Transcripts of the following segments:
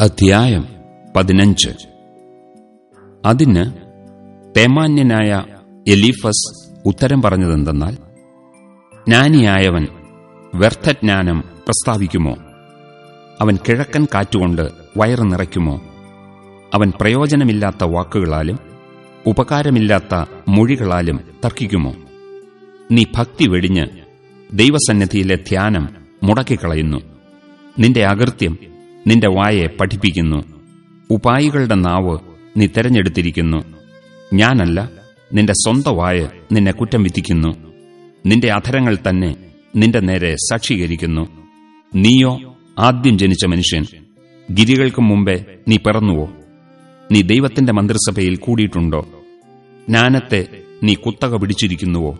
അധ്യായം പതിനഞ്ച്. അതിന് തേമാന്യനായ എലീഫസ് ഉത്തരം പറഞ്ഞതെന്തെന്നാൽ ജ്ഞാനിയായവൻ വ്യർത്ഥജ്ഞാനം പ്രസ്താവിക്കുമോ? അവൻ കിഴക്കൻ കാറ്റുകൊണ്ട് വയറ് നിറയ്ക്കുമോ? അവൻ പ്രയോജനമില്ലാത്ത വാക്കുകളാലും ഉപകാരമില്ലാത്ത മൊഴികളാലും തർക്കിക്കുമോ? നീ ഭക്തി വെടിഞ്ഞ് ദൈവസന്നിധിയിലെ ധ്യാനം മുടക്കിക്കളയുന്നു. നിന്റെ അകൃത്യം നിന്റെ വായെ പഠിപ്പിക്കുന്നു. ഉപായികളുടെ നാവ് നീ തെരഞ്ഞെടുത്തിരിക്കുന്നു. ഞാനല്ല നിന്റെ സ്വന്തം വായ നിന്നെ കുറ്റം വിധിക്കുന്നു. നിന്റെ അധരങ്ങൾ തന്നെ നിന്റെ നേരെ സാക്ഷീകരിക്കുന്നു. നീയോ ആദ്യം ജനിച്ച മനുഷ്യൻ. ഗിരികൾക്കും മുമ്പേ നീ പിറന്നുവോ? നീ ദൈവത്തിന്റെ മന്ത്രിസഭയിൽ കൂടിയിട്ടുണ്ടോ? ജ്ഞാനത്തെ നീ കുത്തക പിടിച്ചിരിക്കുന്നുവോ?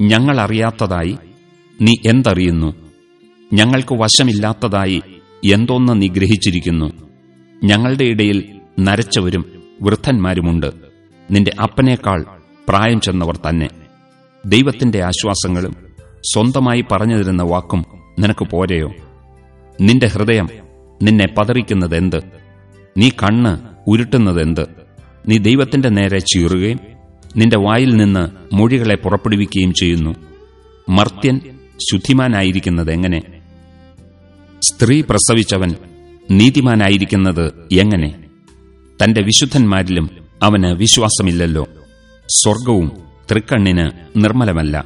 ഞങ്ങൾ അറിയാത്തതായി നീ എന്തറിയുന്നു? ഞങ്ങൾക്ക് വശമില്ലാത്തതായി എന്തോന്ന് നീ ഗ്രഹിച്ചിരിക്കുന്നു? ഞങ്ങളുടെ ഇടയിൽ നരച്ചവരും വൃദ്ധന്മാരുമുണ്ട്. നിന്റെ അപ്പനേക്കാൾ പ്രായം ചെന്നവർ തന്നെ. ദൈവത്തിന്റെ ആശ്വാസങ്ങളും സ്വന്തമായി പറഞ്ഞു തരുന്ന വാക്കും നിനക്ക് പോരെയോ? നിന്റെ ഹൃദയം നിന്നെ പതറിക്കുന്നതെന്ത്? നീ കണ്ണ് ഉരുട്ടുന്നതെന്ത്? നീ ദൈവത്തിന്റെ നേരെ ചീറുകയും നിന്റെ വായിൽ നിന്ന് മൊഴികളെ പുറപ്പെടുവിക്കുകയും ചെയ്യുന്നു. മർത്യൻ ശുദ്ധിമാനായിരിക്കുന്നത് എങ്ങനെ? സ്ത്രീ പ്രസവിച്ചവൻ നീതിമാനായിരിക്കുന്നത് എങ്ങനെ? തന്റെ വിശുദ്ധന്മാരിലും അവന് വിശ്വാസമില്ലല്ലോ. സ്വർഗവും തൃക്കണ്ണിന് നിർമ്മലമല്ല.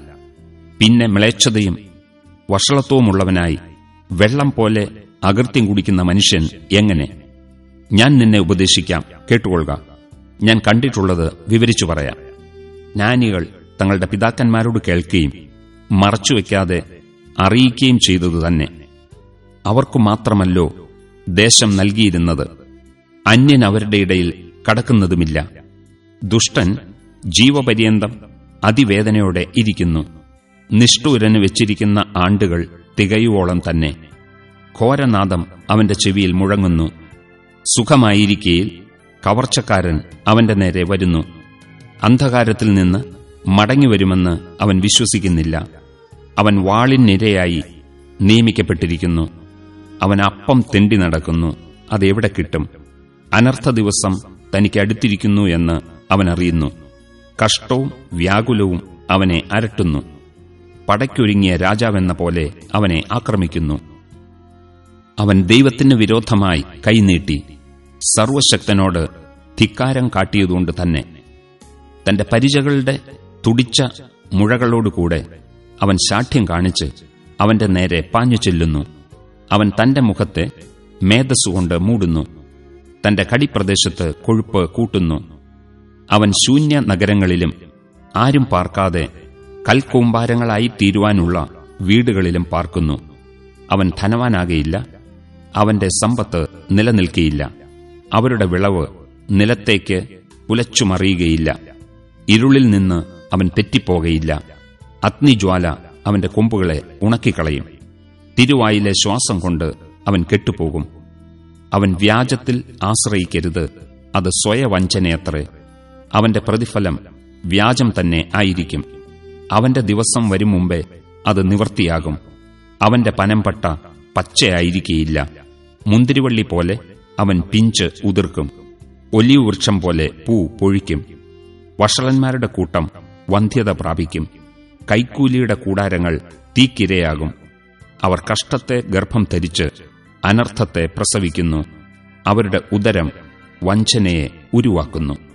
പിന്നെ മ്ലേച്ഛതയും വഷളത്വവുമുള്ളവനായി വെള്ളം പോലെ അകൃത്യം കുടിക്കുന്ന മനുഷ്യൻ എങ്ങനെ? ഞാൻ നിന്നെ ഉപദേശിക്കാം കേട്ടുകൊള്ളുക. ഞാൻ കണ്ടിട്ടുള്ളത് വിവരിച്ചു പറയാം. ജ്ഞാനികൾ തങ്ങളുടെ പിതാക്കന്മാരോട് കേൾക്കുകയും മറച്ചുവെക്കാതെ അറിയിക്കുകയും ചെയ്തതു തന്നെ. അവർക്കു മാത്രമല്ലോ ദേശം നൽകിയിരുന്നത്. അന്യൻ അവരുടെ ഇടയിൽ കടക്കുന്നതുമില്ല. ദുഷ്ടൻ ജീവപര്യന്തം അതിവേദനയോടെ ഇരിക്കുന്നു. നിഷ്ഠൂരന് വെച്ചിരിക്കുന്ന ആണ്ടുകൾ തികയുവോളം തന്നെ. ഘോരനാദം അവന്റെ ചെവിയിൽ മുഴങ്ങുന്നു. സുഖമായിരിക്കയിൽ കവർച്ചക്കാരൻ അവന്റെ നേരെ വരുന്നു. അന്ധകാരത്തിൽ നിന്ന് മടങ്ങിവരുമെന്ന് അവൻ വിശ്വസിക്കുന്നില്ല. അവൻ വാളിനിരയായി നിയമിക്കപ്പെട്ടിരിക്കുന്നു. അവൻ അപ്പം തെണ്ടി നടക്കുന്നു. അതെവിടെ കിട്ടും? അനർത്ഥ ദിവസം തനിക്ക് അടുത്തിരിക്കുന്നു എന്ന് അവൻ അറിയുന്നു. കഷ്ടവും വ്യാകുലവും അവനെ അരട്ടുന്നു. പടയ്ക്കൊരുങ്ങിയ രാജാവെന്ന പോലെ അവനെ ആക്രമിക്കുന്നു. അവൻ ദൈവത്തിന് വിരോധമായി കൈനീട്ടി സർവശക്തനോട് ധിക്കാരം കാട്ടിയതുകൊണ്ട് തന്നെ. തന്റെ പരിചകളുടെ തുടിച്ച മുഴകളോടുകൂടെ അവൻ ശാഠ്യം കാണിച്ച് അവന്റെ നേരെ പാഞ്ഞു ചെല്ലുന്നു. അവൻ തന്റെ മുഖത്തെ മേധസ്സുകൊണ്ട് മൂടുന്നു. തന്റെ കടിപ്രദേശത്ത് കൊഴുപ്പ് കൂട്ടുന്നു. അവൻ ശൂന്യ നഗരങ്ങളിലും ആരും പാർക്കാതെ കൽക്കൂമ്പാരങ്ങളായി തീരുവാനുള്ള വീടുകളിലും പാർക്കുന്നു. അവൻ ധനവാനാകയില്ല. അവന്റെ സമ്പത്ത് നിലനിൽക്കയില്ല. അവരുടെ വിളവ് നിലത്തേക്ക് ഉലച്ചുമറിയുകയില്ല ഇരുളിൽ നിന്ന് അവൻ തെറ്റിപ്പോകയില്ല. അഗ്നിജ്വാല അവന്റെ കൊമ്പുകളെ ഉണക്കിക്കളയും. തിരുവായിലെ ശ്വാസം കൊണ്ട് അവൻ കെട്ടുപോകും. അവൻ വ്യാജത്തിൽ ആശ്രയിക്കരുത്. അത് സ്വയവഞ്ചനയത്രേ. അവന്റെ പ്രതിഫലം വ്യാജം തന്നെ ആയിരിക്കും. അവന്റെ ദിവസം വരും മുമ്പേ അത് നിവർത്തിയാകും അവന്റെ പനംപട്ട പച്ചയായിരിക്കയില്ല. മുന്തിരിവള്ളി പോലെ അവൻ പിഞ്ച് ഉതിർക്കും. ഒലിവ് വൃക്ഷം പോലെ പൂ പൊഴിക്കും. വഷളന്മാരുടെ കൂട്ടം വന്ധ്യത പ്രാപിക്കും. കൈക്കൂലിയുടെ കൂടാരങ്ങൾ തീക്കിരയാകും. അവർ കഷ്ടത്തെ ഗർഭം ധരിച്ച് അനർത്ഥത്തെ പ്രസവിക്കുന്നു. അവരുടെ ഉദരം വഞ്ചനയെ ഉരുവാക്കുന്നു.